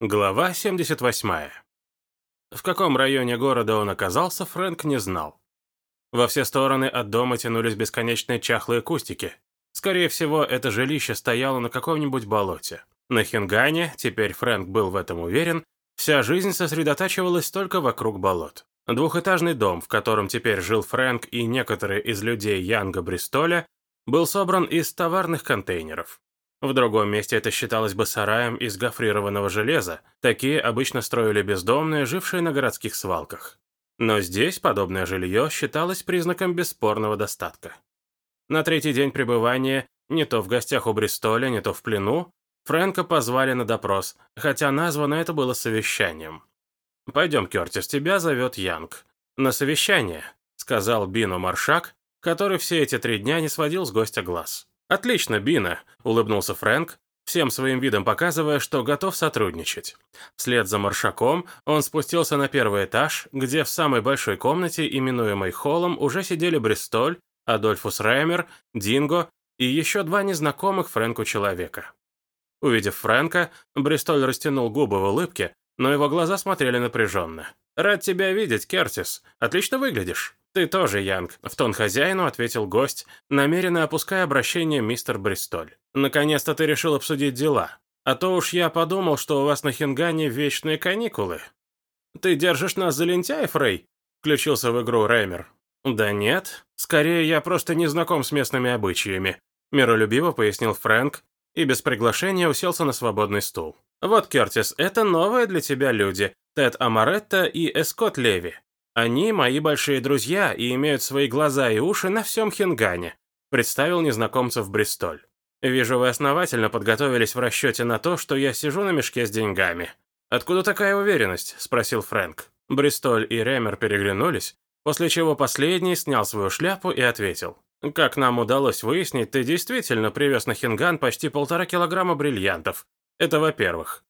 Глава 78. В каком районе города он оказался, Фрэнк не знал. Во все стороны от дома тянулись бесконечные чахлые кустики. Скорее всего, это жилище стояло на каком-нибудь болоте. На Хингане, теперь Фрэнк был в этом уверен, вся жизнь сосредотачивалась только вокруг болот. Двухэтажный дом, в котором теперь жил Фрэнк и некоторые из людей Янга Бристоля, был собран из товарных контейнеров. В другом месте это считалось бы сараем из гофрированного железа. Такие обычно строили бездомные, жившие на городских свалках. Но здесь подобное жилье считалось признаком бесспорного достатка. На третий день пребывания, не то в гостях у Бристоля, не то в плену, Фрэнка позвали на допрос, хотя названо это было совещанием. «Пойдем, Кертис, тебя зовет Янг». «На совещание», — сказал Бину Маршак, который все эти три дня не сводил с гостя глаз. «Отлично, Бина», — улыбнулся Фрэнк, всем своим видом показывая, что готов сотрудничать. Вслед за Маршаком он спустился на первый этаж, где в самой большой комнате, именуемой холлом, уже сидели Бристоль, Адольфус Раймер, Динго и еще два незнакомых Фрэнку человека. Увидев Фрэнка, Бристоль растянул губы в улыбке, но его глаза смотрели напряженно. «Рад тебя видеть, Кертис. Отлично выглядишь». «Ты тоже, Янг», — в тон хозяину ответил гость, намеренно опуская обращение мистер Бристоль. «Наконец-то ты решил обсудить дела. А то уж я подумал, что у вас на Хингане вечные каникулы». «Ты держишь нас за лентяев, Рэй?» — включился в игру Реймер. «Да нет. Скорее, я просто не знаком с местными обычаями», — миролюбиво пояснил Фрэнк и без приглашения уселся на свободный стул. «Вот, Кертис, это новые для тебя люди, Тед Амаретта и Эскот Леви. Они мои большие друзья и имеют свои глаза и уши на всем Хингане», представил незнакомцев Бристоль. «Вижу, вы основательно подготовились в расчете на то, что я сижу на мешке с деньгами». «Откуда такая уверенность?» – спросил Фрэнк. Бристоль и Ремер переглянулись, после чего последний снял свою шляпу и ответил. «Как нам удалось выяснить, ты действительно привез на Хинган почти полтора килограмма бриллиантов. Это во-первых.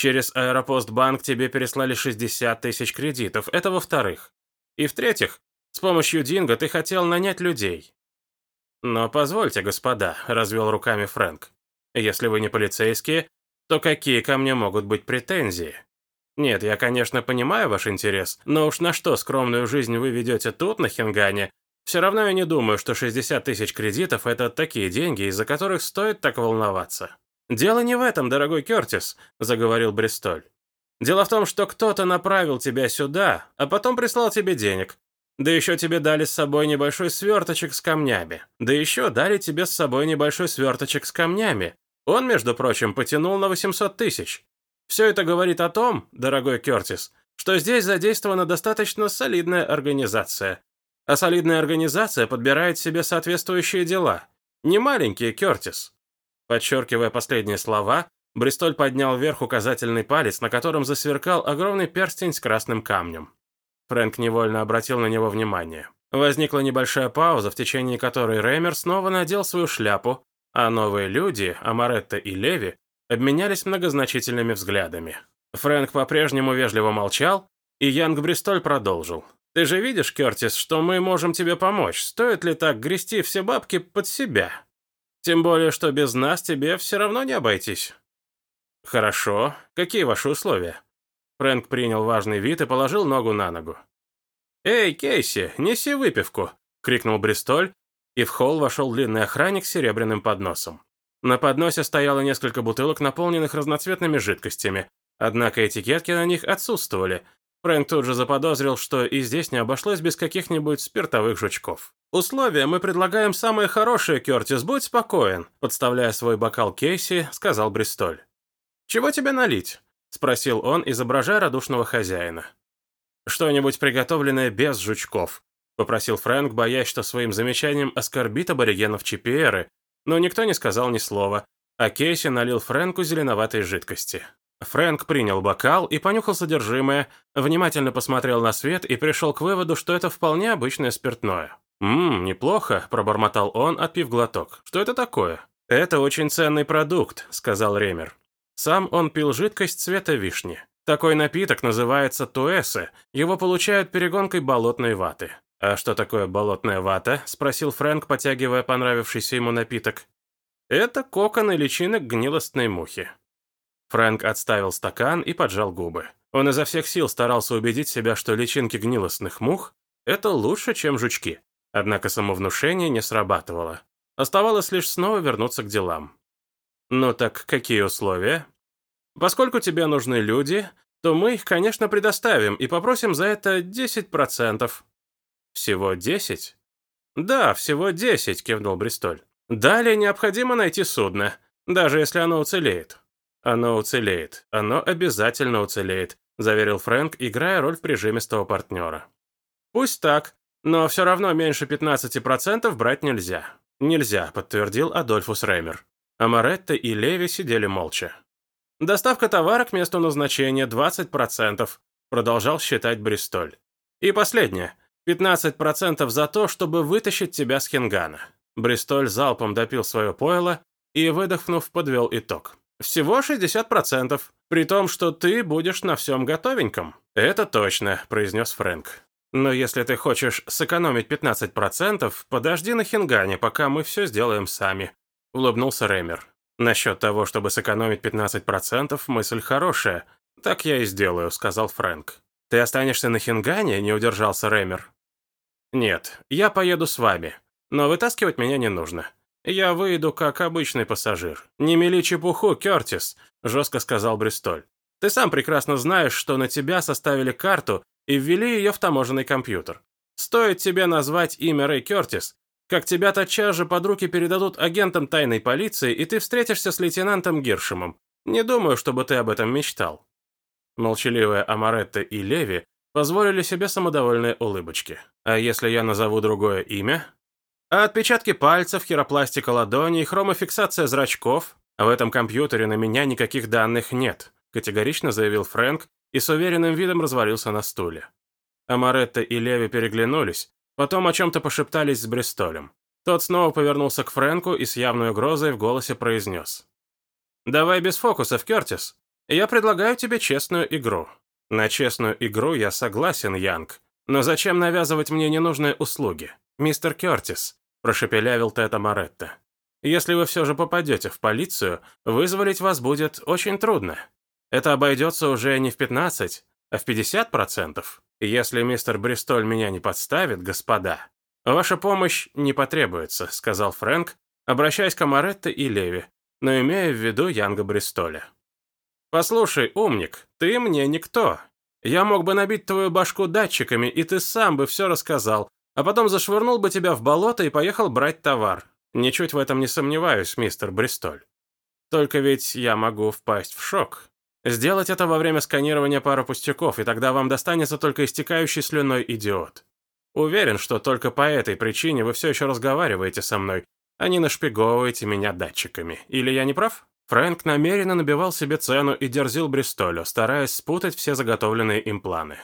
Через Аэропостбанк тебе переслали 60 тысяч кредитов. Это во-вторых. И в-третьих, с помощью Динго ты хотел нанять людей. Но позвольте, господа, развел руками Фрэнк. Если вы не полицейские, то какие ко мне могут быть претензии? Нет, я, конечно, понимаю ваш интерес, но уж на что скромную жизнь вы ведете тут, на Хингане, все равно я не думаю, что 60 тысяч кредитов – это такие деньги, из-за которых стоит так волноваться. «Дело не в этом, дорогой Кертис», — заговорил Бристоль. «Дело в том, что кто-то направил тебя сюда, а потом прислал тебе денег. Да еще тебе дали с собой небольшой сверточек с камнями. Да еще дали тебе с собой небольшой сверточек с камнями. Он, между прочим, потянул на 800 тысяч. Все это говорит о том, дорогой Кертис, что здесь задействована достаточно солидная организация. А солидная организация подбирает себе соответствующие дела. Не маленькие, Кертис. Подчеркивая последние слова, Бристоль поднял вверх указательный палец, на котором засверкал огромный перстень с красным камнем. Фрэнк невольно обратил на него внимание. Возникла небольшая пауза, в течение которой Реймер снова надел свою шляпу, а новые люди, Амаретта и Леви, обменялись многозначительными взглядами. Фрэнк по-прежнему вежливо молчал, и Янг Бристоль продолжил. «Ты же видишь, Кертис, что мы можем тебе помочь. Стоит ли так грести все бабки под себя?» Тем более, что без нас тебе все равно не обойтись». «Хорошо. Какие ваши условия?» Фрэнк принял важный вид и положил ногу на ногу. «Эй, Кейси, неси выпивку!» — крикнул Бристоль, и в холл вошел длинный охранник с серебряным подносом. На подносе стояло несколько бутылок, наполненных разноцветными жидкостями, однако этикетки на них отсутствовали, Фрэнк тут же заподозрил, что и здесь не обошлось без каких-нибудь спиртовых жучков. «Условия мы предлагаем самые хорошие, Кертис, будь спокоен», подставляя свой бокал Кейси, сказал Бристоль. «Чего тебе налить?» спросил он, изображая радушного хозяина. «Что-нибудь приготовленное без жучков», попросил Фрэнк, боясь, что своим замечанием оскорбит аборигенов Чипиеры, но никто не сказал ни слова, а Кейси налил Фрэнку зеленоватой жидкости. Фрэнк принял бокал и понюхал содержимое, внимательно посмотрел на свет и пришел к выводу, что это вполне обычное спиртное. «Ммм, неплохо», – пробормотал он, отпив глоток. «Что это такое?» «Это очень ценный продукт», – сказал Ремер. Сам он пил жидкость цвета вишни. Такой напиток называется туэсе, его получают перегонкой болотной ваты. «А что такое болотная вата?» – спросил Фрэнк, потягивая понравившийся ему напиток. «Это кокон и личинок гнилостной мухи. Фрэнк отставил стакан и поджал губы. Он изо всех сил старался убедить себя, что личинки гнилостных мух – это лучше, чем жучки. Однако самовнушение не срабатывало. Оставалось лишь снова вернуться к делам. «Ну так какие условия?» «Поскольку тебе нужны люди, то мы их, конечно, предоставим и попросим за это 10%. Всего 10? Да, всего 10, кивнул Бристоль. Далее необходимо найти судно, даже если оно уцелеет. Оно уцелеет. Оно обязательно уцелеет, заверил Фрэнк, играя роль прижимистого партнера. Пусть так, но все равно меньше 15% брать нельзя. Нельзя, подтвердил Адольфус Реймер. Амаретта и Леви сидели молча. Доставка товара к месту назначения 20%, продолжал считать Бристоль. И последнее. 15% за то, чтобы вытащить тебя с Хингана. Бристоль залпом допил свое пойло и, выдохнув, подвел итог. Всего 60%, при том, что ты будешь на всем готовеньком. Это точно, произнес Фрэнк. Но если ты хочешь сэкономить 15%, подожди на Хингане, пока мы все сделаем сами. Улыбнулся Реймер. Насчет того, чтобы сэкономить 15%, мысль хорошая. Так я и сделаю, сказал Фрэнк. «Ты останешься на Хингане?» – не удержался Рэмер. «Нет, я поеду с вами, но вытаскивать меня не нужно. Я выйду как обычный пассажир. Не мели чепуху, Кертис», – жестко сказал Бристоль. «Ты сам прекрасно знаешь, что на тебя составили карту и ввели ее в таможенный компьютер. Стоит тебе назвать имя Рэй Кертис, как тебя тотчас же под руки передадут агентам тайной полиции, и ты встретишься с лейтенантом Гиршемом. Не думаю, чтобы ты об этом мечтал». Молчаливые Амаретта и Леви позволили себе самодовольные улыбочки. А если я назову другое имя? А отпечатки пальцев, хиропластика ладоней, хромофиксация зрачков? В этом компьютере на меня никаких данных нет, категорично заявил Фрэнк и с уверенным видом развалился на стуле. Амаретта и Леви переглянулись, потом о чем-то пошептались с Бристолем. Тот снова повернулся к Фрэнку и с явной угрозой в голосе произнес. «Давай без фокусов, Кертис. Я предлагаю тебе честную игру. На честную игру я согласен, Янг. Но зачем навязывать мне ненужные услуги? Мистер Кертис, прошепелявил Тета Моретто. Если вы все же попадете в полицию, вызволить вас будет очень трудно. Это обойдется уже не в 15, а в 50%. Если мистер Бристоль меня не подставит, господа, ваша помощь не потребуется, сказал Фрэнк, обращаясь к Амаретто и Леви, но имея в виду Янга Бристоля. «Послушай, умник, ты мне никто. Я мог бы набить твою башку датчиками, и ты сам бы все рассказал, а потом зашвырнул бы тебя в болото и поехал брать товар. Ничуть в этом не сомневаюсь, мистер Бристоль. Только ведь я могу впасть в шок. Сделать это во время сканирования пары пустяков, и тогда вам достанется только истекающий слюной идиот. Уверен, что только по этой причине вы все еще разговариваете со мной, а не нашпиговываете меня датчиками. Или я не прав?» Фрэнк намеренно набивал себе цену и дерзил Бристолю, стараясь спутать все заготовленные им планы.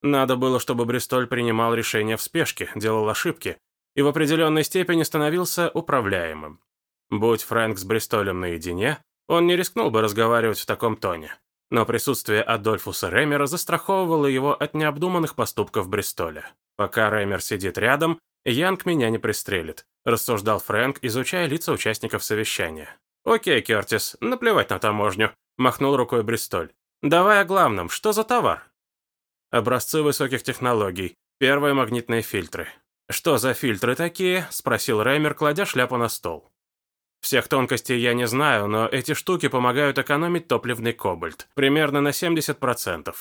Надо было, чтобы Бристоль принимал решения в спешке, делал ошибки и в определенной степени становился управляемым. Будь Фрэнк с Бристолем наедине, он не рискнул бы разговаривать в таком тоне. Но присутствие Адольфуса Ремера застраховывало его от необдуманных поступков Бристоля. Пока Ремер сидит рядом, Янг меня не пристрелит, рассуждал Фрэнк, изучая лица участников совещания. «Окей, Кертис, наплевать на таможню», – махнул рукой Бристоль. «Давай о главном. Что за товар?» «Образцы высоких технологий. Первые магнитные фильтры». «Что за фильтры такие?» – спросил Реймер, кладя шляпу на стол. «Всех тонкостей я не знаю, но эти штуки помогают экономить топливный кобальт. Примерно на 70%.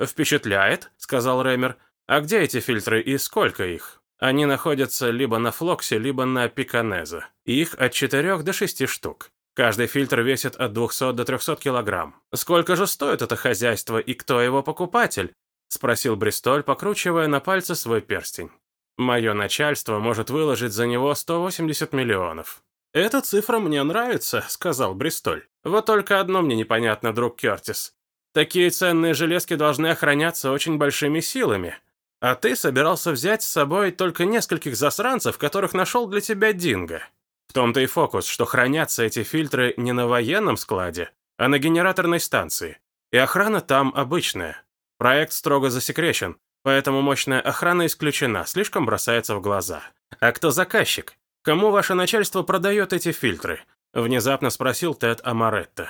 «Впечатляет», – сказал Реймер. «А где эти фильтры и сколько их?» Они находятся либо на флоксе, либо на пиканезе. Их от 4 до 6 штук. Каждый фильтр весит от 200 до 300 килограмм. Сколько же стоит это хозяйство и кто его покупатель? Спросил Бристоль, покручивая на пальце свой перстень. Мое начальство может выложить за него 180 миллионов. «Эта цифра мне нравится», — сказал Бристоль. «Вот только одно мне непонятно, друг Кертис. Такие ценные железки должны охраняться очень большими силами. А ты собирался взять с собой только нескольких засранцев, которых нашел для тебя Динго. В том-то и фокус, что хранятся эти фильтры не на военном складе, а на генераторной станции. И охрана там обычная. Проект строго засекречен, поэтому мощная охрана исключена, слишком бросается в глаза. А кто заказчик? Кому ваше начальство продает эти фильтры? Внезапно спросил Тед Амаретто.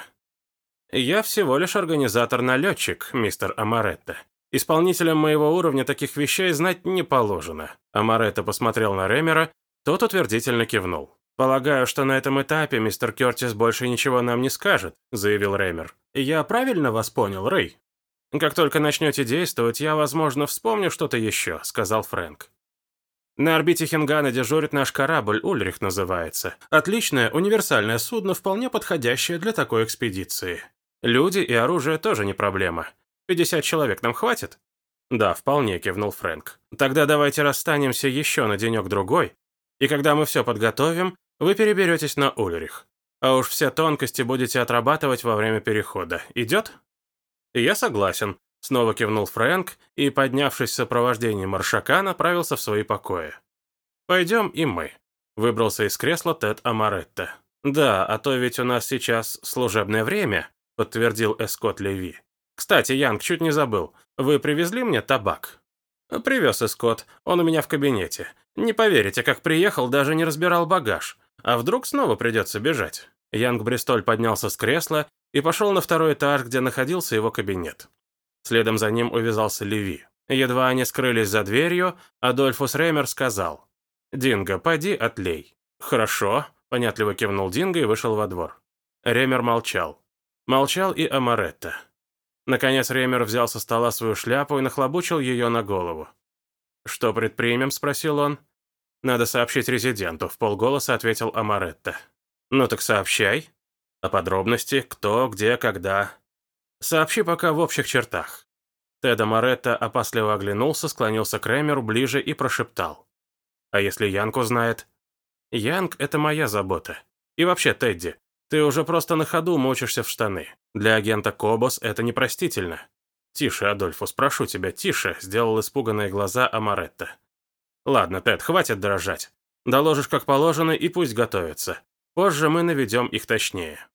«Я всего лишь организатор-налетчик, мистер Амаретто. Исполнителям моего уровня таких вещей знать не положено». Амаретто посмотрел на Ремера, тот утвердительно кивнул. «Полагаю, что на этом этапе мистер Кертис больше ничего нам не скажет», заявил Ремер. «Я правильно вас понял, Рэй?» «Как только начнете действовать, я, возможно, вспомню что-то еще», сказал Фрэнк. На орбите Хингана дежурит наш корабль, Ульрих называется. Отличное универсальное судно, вполне подходящее для такой экспедиции. Люди и оружие тоже не проблема. 50 человек нам хватит? Да, вполне, кивнул Фрэнк. Тогда давайте расстанемся еще на денек-другой, и когда мы все подготовим, вы переберетесь на Ульрих. А уж все тонкости будете отрабатывать во время перехода. Идет? Я согласен, Снова кивнул Фрэнк и, поднявшись в сопровождении маршака, направился в свои покои. «Пойдем и мы», — выбрался из кресла Тед Амаретто. «Да, а то ведь у нас сейчас служебное время», — подтвердил Эскот Леви. «Кстати, Янг, чуть не забыл. Вы привезли мне табак?» «Привез Эскот. Он у меня в кабинете. Не поверите, как приехал, даже не разбирал багаж. А вдруг снова придется бежать?» Янг Бристоль поднялся с кресла и пошел на второй этаж, где находился его кабинет. Следом за ним увязался Леви. Едва они скрылись за дверью, Адольфус Ремер сказал, «Динго, поди отлей». «Хорошо», — понятливо кивнул Динго и вышел во двор. Ремер молчал. Молчал и Амаретта. Наконец Ремер взял со стола свою шляпу и нахлобучил ее на голову. «Что предпримем?» — спросил он. «Надо сообщить резиденту», — в полголоса ответил Амаретта. «Ну так сообщай. А подробности, кто, где, когда. Сообщи пока в общих чертах». Теда Моретто опасливо оглянулся, склонился к Рэмеру ближе и прошептал. «А если Янг узнает?» «Янг — это моя забота. И вообще, Тедди, ты уже просто на ходу мочишься в штаны. Для агента Кобос это непростительно». «Тише, Адольфус, прошу тебя, тише», — сделал испуганные глаза Амаретто. «Ладно, Тед, хватит дрожать. Доложишь как положено и пусть готовятся. Позже мы наведем их точнее».